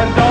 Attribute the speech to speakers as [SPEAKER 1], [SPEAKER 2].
[SPEAKER 1] and